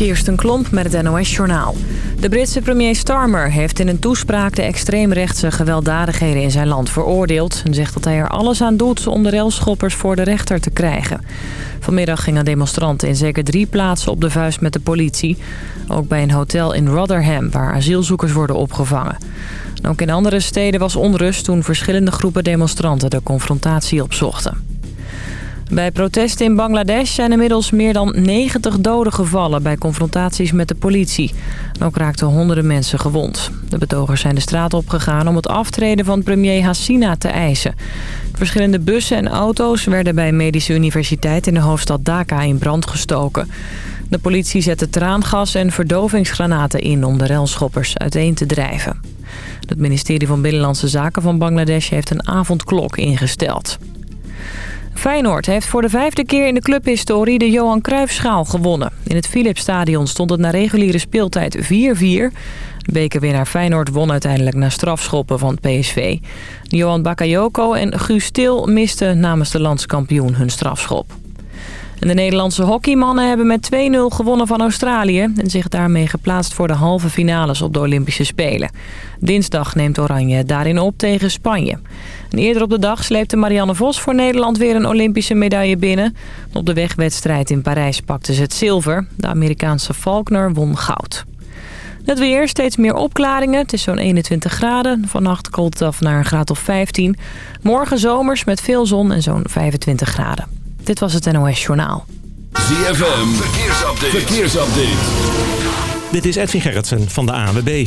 Kirsten Klomp met het NOS-journaal. De Britse premier Starmer heeft in een toespraak de extreemrechtse gewelddadigheden in zijn land veroordeeld... en zegt dat hij er alles aan doet om de relschoppers voor de rechter te krijgen. Vanmiddag gingen demonstranten in zeker drie plaatsen op de vuist met de politie. Ook bij een hotel in Rotherham, waar asielzoekers worden opgevangen. ook in andere steden was onrust toen verschillende groepen demonstranten de confrontatie opzochten. Bij protesten in Bangladesh zijn inmiddels meer dan 90 doden gevallen bij confrontaties met de politie. Ook raakten honderden mensen gewond. De betogers zijn de straat opgegaan om het aftreden van premier Hasina te eisen. Verschillende bussen en auto's werden bij Medische Universiteit in de hoofdstad Dhaka in brand gestoken. De politie zette traangas en verdovingsgranaten in om de relschoppers uiteen te drijven. Het ministerie van Binnenlandse Zaken van Bangladesh heeft een avondklok ingesteld. Feyenoord heeft voor de vijfde keer in de clubhistorie de Johan Cruijffschaal gewonnen. In het Philipsstadion stond het na reguliere speeltijd 4-4. Bekerwinnaar Feyenoord won uiteindelijk na strafschoppen van PSV. Johan Bakayoko en Guus misten namens de landskampioen hun strafschop. En de Nederlandse hockeymannen hebben met 2-0 gewonnen van Australië... en zich daarmee geplaatst voor de halve finales op de Olympische Spelen. Dinsdag neemt Oranje daarin op tegen Spanje. En eerder op de dag sleepte Marianne Vos voor Nederland weer een Olympische medaille binnen. Op de wegwedstrijd in Parijs pakte ze het zilver. De Amerikaanse Faulkner won goud. Het weer, steeds meer opklaringen. Het is zo'n 21 graden. Vannacht koelt het af naar een graad of 15. Morgen zomers met veel zon en zo'n 25 graden. Dit was het NOS Journaal. ZFM, verkeersupdate. verkeersupdate. Dit is Edwin Gerritsen van de ANWB.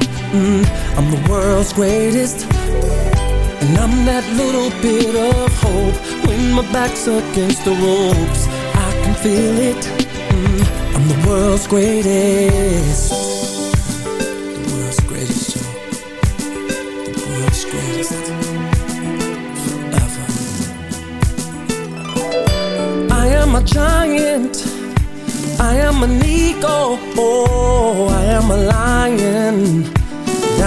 mm, I'm the world's greatest And I'm that little bit of hope When my back's against the ropes I can feel it I'm the world's greatest. The world's greatest. The world's greatest. Forever. I am a giant. I am an eagle. Oh, I am a lion.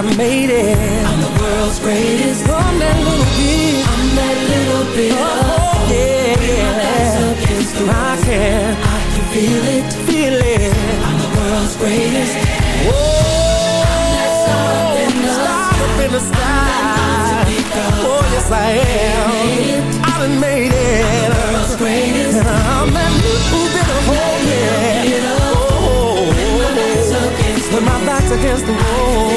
I made it. I'm the world's greatest. Oh, I'm that little bit. I'm that little bit. Oh, yeah, yeah. I can. I can feel it. Feel it. I'm the world's greatest. Whoa. I'm that star up in the star up in the sky. Oh, yes, I am. I done made it. I'm the world's greatest. And I'm that little bit of hope, yeah. Oh, oh, oh. when my back's against the wall,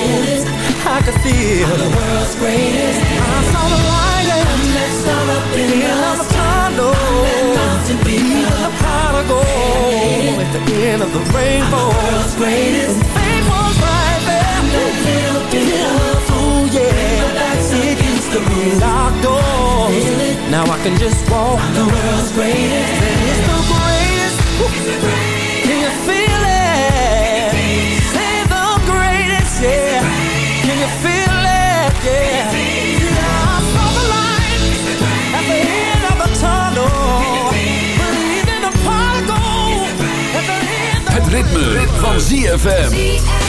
Can feel the world's greatest. I saw the light and I'm that star up in the the. I'm that mountain peak. The prodigal at the end of the rainbow. I'm the world's greatest. And fate was right there. I'm little bit of Ooh, yeah. against the wall. Locked doors. Feel. Now I can just walk. I'm the world's the greatest. van ZFM.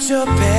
So put your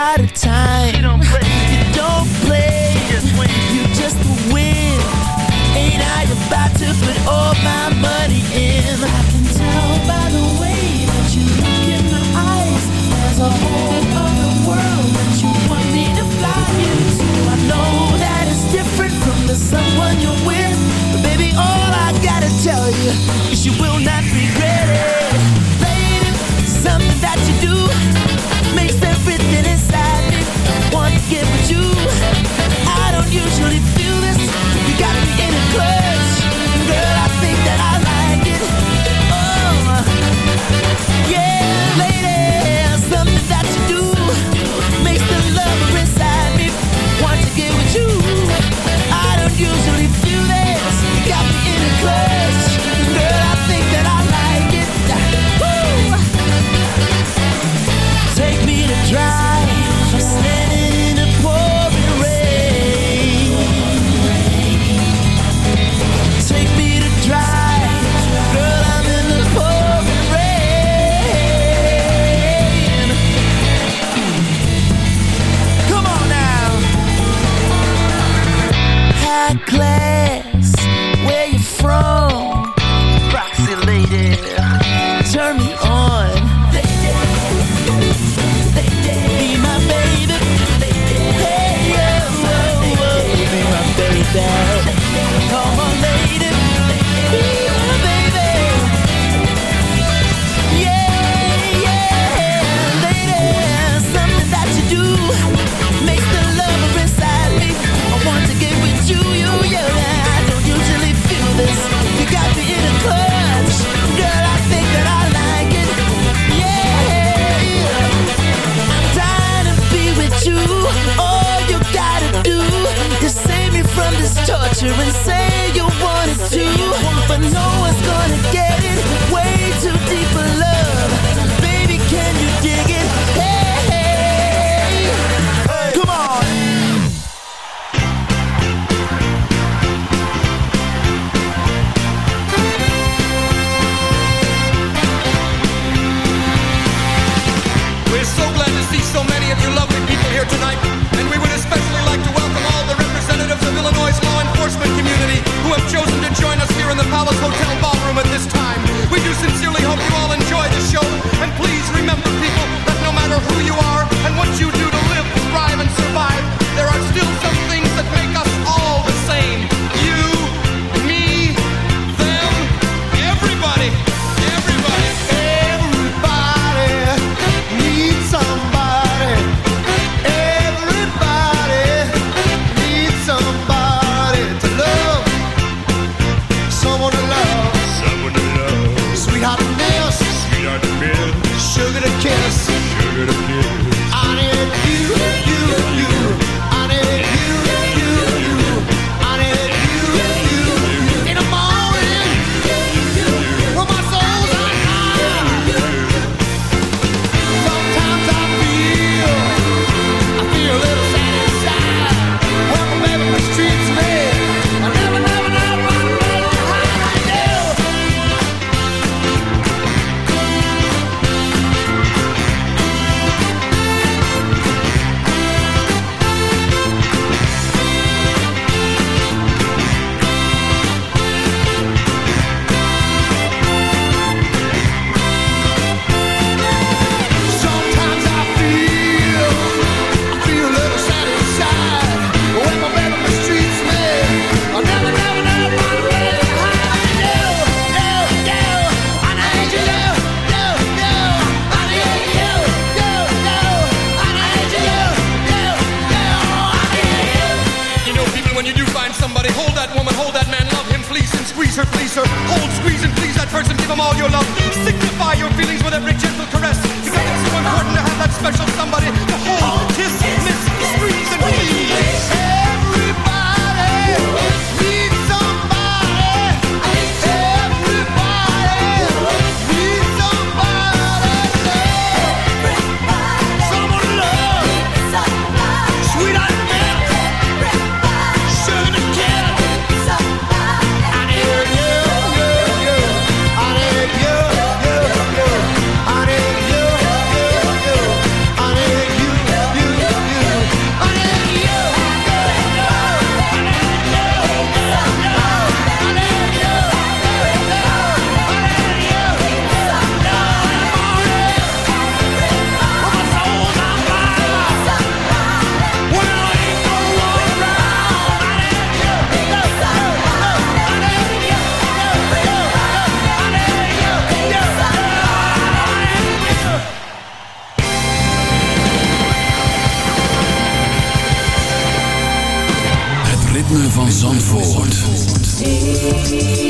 out of time. You don't play. You don't play. You just win. You just win. Ain't I about to put all my money in? I can tell by the way that you look in my eyes. There's a whole other world that you want me to fly you to. I know that it's different from the someone you're with, but baby, all I gotta tell you is you will not regret it. Where One more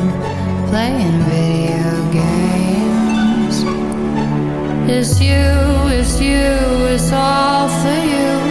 Playing video games. It's you, it's you, it's all for you.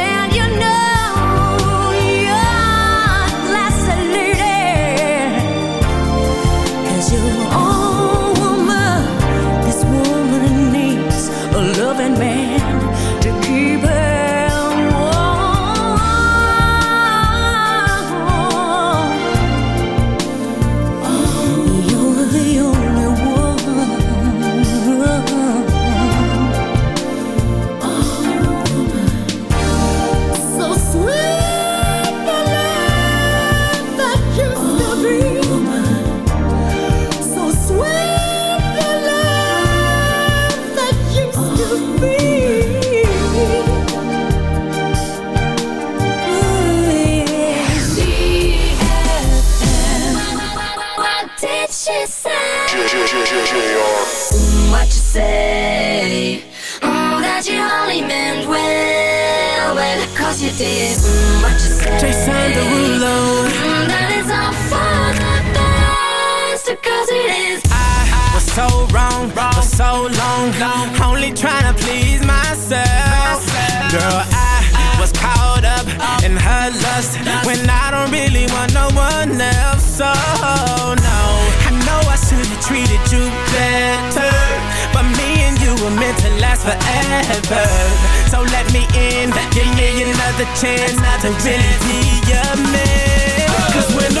cause you did. Mm, what you say? Jason Derulo. Mm, that is all for the best, cause it is. I was so wrong for so long, only trying to please myself. Girl, I was caught up in her lust when I don't really want no one else. So no, I know I should have treated you better, but me and you were meant to last forever. So let me in, give me another chance to really be a man. Cause when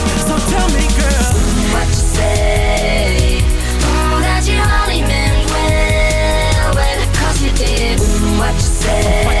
Mm,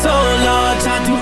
so large. I'll do